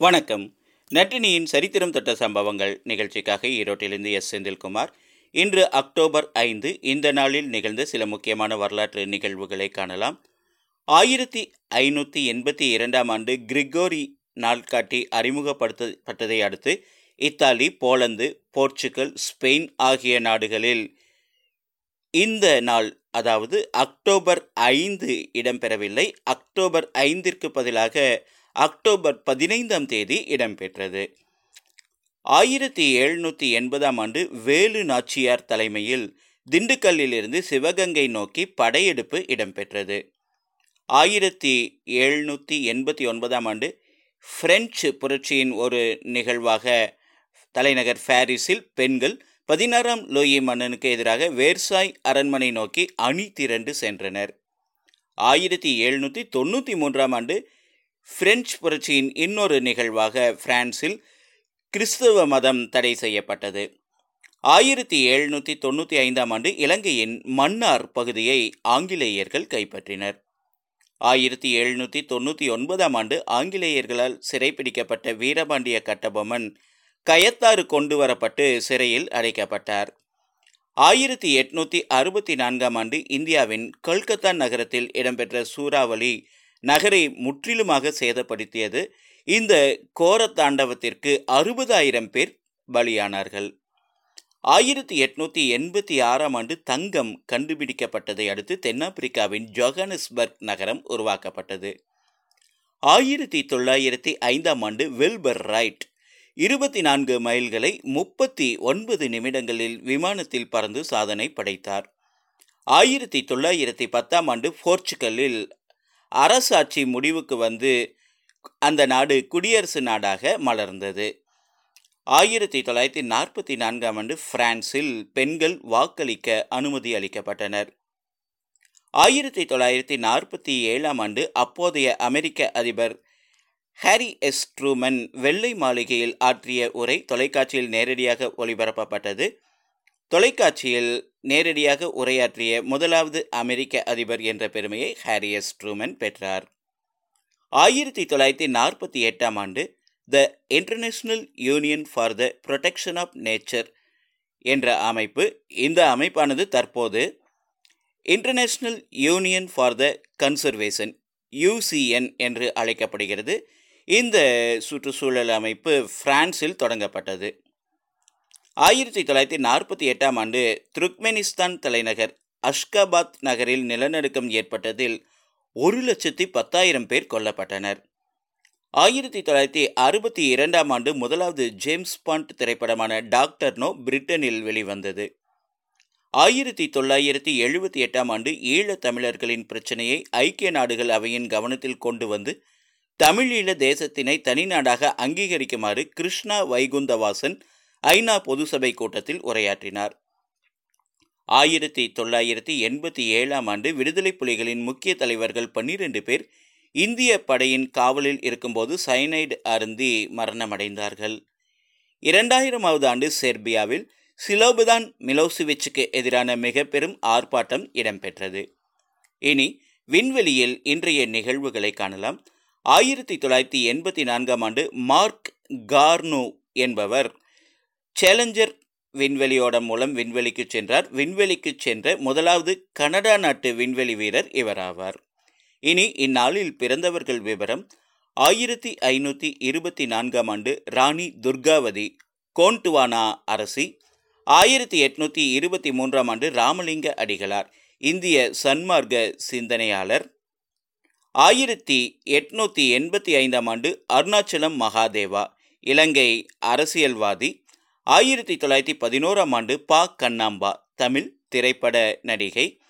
வணக்கம். நட்டினியின் சரித்திரம் தொட்ட சம்பவங்கள் நிகழ்ச்சிக்காக ஈரோட்டிலிருந்து எஸ். செந்தில்குமார். இன்று அக்டோபர் ஐந்து இந்த நாளில் நிகழ்ந்த சில முக்கியமான வரலாற்று நிகழ்வுகளை காணலாம். ஆயிரத்தி ஐநூற்றி எண்பத்தி இரண்டாம் ஆண்டு கிரிகோரி நாட்காட்டி அறிமுகப்படுத்தப்பட்டதை அடுத்து இத்தாலி போலந்து போர்ச்சுகல் ஸ்பெயின் ஆகிய நாடுகளில் இந்த நாள் அதாவது அக்டோபர் ஐந்து இடம்பெறவில்லை. அக்டோபர் ஐந்திற்கு பதிலாக அக்டோபர் பதினைந்தாம் தேதி இடம்பெற்றது. ஆயிரத்தி எழுநூற்றி எண்பதாம் ஆண்டு வேலு நாச்சியார் தலைமையில் திண்டுக்கல்லிலிருந்து சிவகங்கை நோக்கி படையெடுப்பு இடம்பெற்றது. ஆயிரத்தி எழுநூற்றி எண்பத்தி ஒன்பதாம் ஆண்டு பிரெஞ்சு புரட்சியின் ஒரு நிகழ்வாக தலைநகர் பாரிஸில் பெண்கள் பதினாறாம் லோயி மன்னனுக்கு எதிராக வேர்சாய் அரண்மனை நோக்கி அணி திரண்டு சென்றனர். ஆயிரத்தி எழுநூற்றி தொண்ணூற்றி மூன்றாம் ஆண்டு பிரெஞ்சு புரட்சியின் இன்னொரு நிகழ்வாக பிரான்சில் கிறிஸ்தவ மதம் தடை செய்யப்பட்டது. ஆயிரத்தி எழுநூற்றி தொண்ணூற்றி ஐந்தாம் ஆண்டு இலங்கையின் மன்னார் பகுதியை ஆங்கிலேயர்கள் கைப்பற்றினர். ஆயிரத்தி எழுநூற்றி தொண்ணூற்றி ஒன்பதாம் ஆண்டு ஆங்கிலேயர்களால் சிறைப்பிடிக்கப்பட்ட வீரபாண்டிய கட்டபொம்மன் கயத்தாறு கொண்டு வரப்பட்டு சிறையில் அடைக்கப்பட்டார். ஆயிரத்தி எட்நூற்றி அறுபத்தி நான்காம் ஆண்டு இந்தியாவின் கொல்கத்தா நகரத்தில் இடம்பெற்ற சூறாவளி நகரை முற்றிலுமாக சேதப்படுத்தியது. இந்த கோர தாண்டவத்திற்கு அறுபதாயிரம் பேர் பலியானார்கள். ஆயிரத்தி எட்நூற்றி எண்பத்தி ஆறாம் ஆண்டு தங்கம் கண்டுபிடிக்கப்பட்டதை அடுத்து தென்னாப்பிரிக்காவின் ஜோகானஸ்பர்க் நகரம் உருவாக்கப்பட்டது. ஆயிரத்தி தொள்ளாயிரத்தி ஐந்தாம் ஆண்டு வெல்பர் ரைட் இருபத்தி நான்கு மைல்களை முப்பத்தி ஒன்பது நிமிடங்களில் விமானத்தில் பறந்து சாதனை படைத்தார். ஆயிரத்தி தொள்ளாயிரத்தி பத்தாம் ஆண்டு போர்ச்சுகலில் அரசாட்சி முடிவுக்கு வந்து அந்த நாடு குடியரசு நாடாக மலர்ந்தது. ஆயிரத்தி தொள்ளாயிரத்தி நாற்பத்தி நான்காம் ஆண்டு பிரான்சில் பெண்கள் வாக்களிக்க அனுமதி அளிக்கப்பட்டனர். ஆயிரத்தி தொள்ளாயிரத்தி நாற்பத்தி ஏழாம் ஆண்டு அப்போதைய அமெரிக்க அதிபர் ஹாரி எஸ் ட்ரூமன் வெள்ளை மாளிகையில் ஆற்றிய உரை தொலைக்காட்சியில் நேரடியாக ஒளிபரப்பப்பட்டது. தொலைக்காட்சியில் நேரடியாக உரையாற்றிய முதலாவது அமெரிக்க அதிபர் என்ற பெருமையை ஹாரியஸ் ட்ரூமன் பெற்றார். ஆயிரத்தி தொள்ளாயிரத்தி நாற்பத்தி எட்டாம் ஆண்டு the international union for the protection of nature என்ற அமைப்பு இந்த அமைப்பானது தற்போது international union for the conservation UCN என்று அழைக்கப்படுகிறது. இந்த சுற்றுச்சூழல் அமைப்பு பிரான்சில் தொடங்கப்பட்டது. ஆயிரத்தி தொள்ளாயிரத்தி நாற்பத்தி எட்டாம் ஆண்டு துருக்மெனிஸ்தான் தலைநகர் அஷ்காபாத் நகரில் நிலநடுக்கம் ஏற்பட்டதில் ஒரு லட்சத்தி பத்தாயிரம் பேர் கொல்லப்பட்டனர். ஆயிரத்தி தொள்ளாயிரத்தி அறுபத்தி இரண்டாம் ஆண்டு முதலாவது ஜேம்ஸ் பாண்ட் திரைப்படமான டாக்டர் நோ பிரிட்டனில் வெளிவந்தது. ஆயிரத்தி தொள்ளாயிரத்தி எழுபத்தி எட்டாம் ஆண்டு ஈழத் தமிழர்களின் பிரச்சனையை ஐக்கிய நாடுகள் அவையின் கவனத்தில் கொண்டு வந்து தமிழீழ தேசத்தினை தனிநாடாக அங்கீகரிக்குமாறு கிருஷ்ணா வைகுந்தவாசன் ஐநா பொதுசபை கூட்டத்தில் உரையாற்றினார். ஆயிரத்தி தொள்ளாயிரத்தி எண்பத்தி ஏழாம் ஆண்டு விடுதலை புலிகளின் முக்கிய தலைவர்கள் பன்னிரண்டு பேர் இந்திய படையின் காவலில் இருக்கும்போது சைனைடு அருந்தி மரணமடைந்தார்கள். இரண்டாயிரமாவது ஆண்டு செர்பியாவில் சிலோபுதான் மிலோசிவிச்சுக்கு எதிரான மிக பெரும் ஆர்ப்பாட்டம் இடம்பெற்றது. இனி விண்வெளியில் இன்றைய நிகழ்வுகளை காணலாம். ஆயிரத்தி தொள்ளாயிரத்தி எண்பத்தி நான்காம் ஆண்டு மார்க் கார்னோ என்பவர் சேலஞ்சர் விண்வெளியோட மூலம் விண்வெளிக்கு சென்றார். விண்வெளிக்கு சென்ற முதலாவது கனடா நாட்டு விண்வெளி வீரர் இவராவார். இனி இந்நாளில் பிறந்தவர்கள் விவரம். ஆயிரத்தி ஐநூற்றி இருபத்தி நான்காம் ஆண்டு ராணி துர்காவதி கோண்டுவானா அரசி. ஆயிரத்தி எட்நூற்றி இருபத்தி மூன்றாம் ஆண்டு ராமலிங்க அடிகளார் இந்திய சன்மார்க்க சிந்தனையாளர். ஆயிரத்தி எட்நூற்றி எண்பத்தி ஐந்தாம் ஆண்டு அருணாச்சலம் மகாதேவா இலங்கை அரசியல்வாதி. ஆயிரத்தி தொள்ளாயிரத்தி பதினோராம் ஆண்டு பா. கண்ணாம்பா தமிழ் திரைப்பட நடிகை.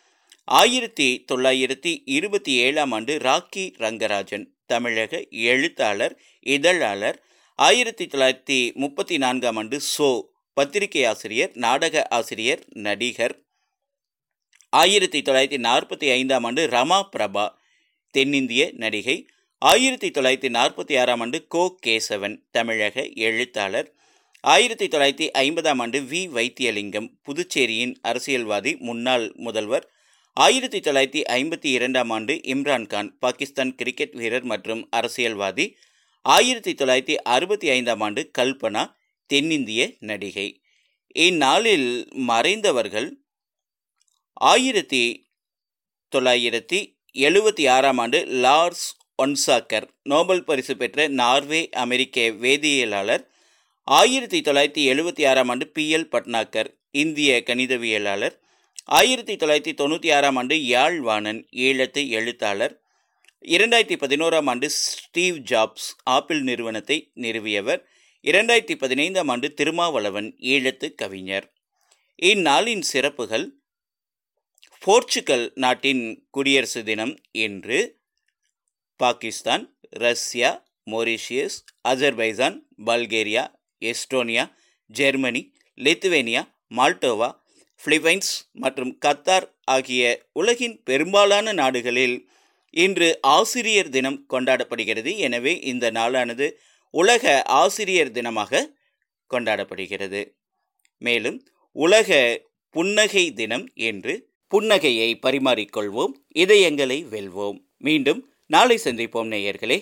ஆயிரத்தி தொள்ளாயிரத்தி இருபத்தி ஏழாம் ஆண்டு ராக்கி ரங்கராஜன் தமிழக எழுத்தாளர் இதழாளர். ஆயிரத்தி தொள்ளாயிரத்தி முப்பத்தி நான்காம் ஆண்டு சோ பத்திரிகை ஆசிரியர் நாடக ஆசிரியர் நடிகர். ஆயிரத்தி தொள்ளாயிரத்தி நாற்பத்தி ஐந்தாம் ஆண்டு ரமா பிரபா தென்னிந்திய நடிகை. ஆயிரத்தி தொள்ளாயிரத்தி நாற்பத்தி ஆறாம் ஆண்டு கோ. கேசவன் தமிழக எழுத்தாளர். ஆயிரத்தி தொள்ளாயிரத்தி ஐம்பதாம் ஆண்டு வி. வைத்தியலிங்கம் புதுச்சேரியின் அரசியல்வாதி முன்னாள் முதல்வர். ஆயிரத்தி தொள்ளாயிரத்தி ஐம்பத்தி இரண்டாம் ஆண்டு இம்ரான்கான் பாகிஸ்தான் கிரிக்கெட் வீரர் மற்றும் அரசியல்வாதி. ஆயிரத்தி தொள்ளாயிரத்தி அறுபத்தி ஐந்தாம் ஆண்டு கல்பனா தென்னிந்திய நடிகை. இந்நாளில் மறைந்தவர்கள் ஆயிரத்தி தொள்ளாயிரத்தி எழுபத்தி ஆறாம் ஆண்டு லார்ஸ் ஒன்சாக்கர் நோபல் பரிசு பெற்ற நார்வே அமெரிக்க வேதியியலாளர். ஆயிரத்தி தொள்ளாயிரத்தி எழுபத்தி ஆறாம் ஆண்டு பி எல் பட்னாக்கர் இந்திய கணிதவியலாளர். ஆயிரத்தி தொள்ளாயிரத்தி தொண்ணூற்றி ஆறாம் ஆண்டு யாழ்வாணன் ஈழத்து எழுத்தாளர். இரண்டாயிரத்தி பதினோராம் ஆண்டு ஸ்டீவ் ஜாப்ஸ் ஆப்பிள் நிறுவனத்தை நிறுவியவர். இரண்டாயிரத்தி பதினைந்தாம் ஆண்டு திருமாவளவன் ஈழத்து கவிஞர். இந்நாளின் சிறப்புகள் போர்ச்சுகல் நாட்டின் குடியரசு தினம் என்று Pakistan Russia Mauritius Azerbaijan Bulgaria Estonia Germany Lithuania Moldova Philippines மற்றும் கத்தார் ஆகிய உலகின் பெரும்பாலான நாடுகளில் இன்று ஆசிரியர் தினம் கொண்டாடப்படுகிறது. எனவே இந்த நாளானது உலக ஆசிரியர் தினமாக கொண்டாடப்படுகிறது. மேலும் உலக புன்னகை தினம் என்று புன்னகையை பரிமாறிக்கொள்வோம். இதயங்களை வெல்வோம். மீண்டும் நாளை சந்திப்போம் நேயர்களே.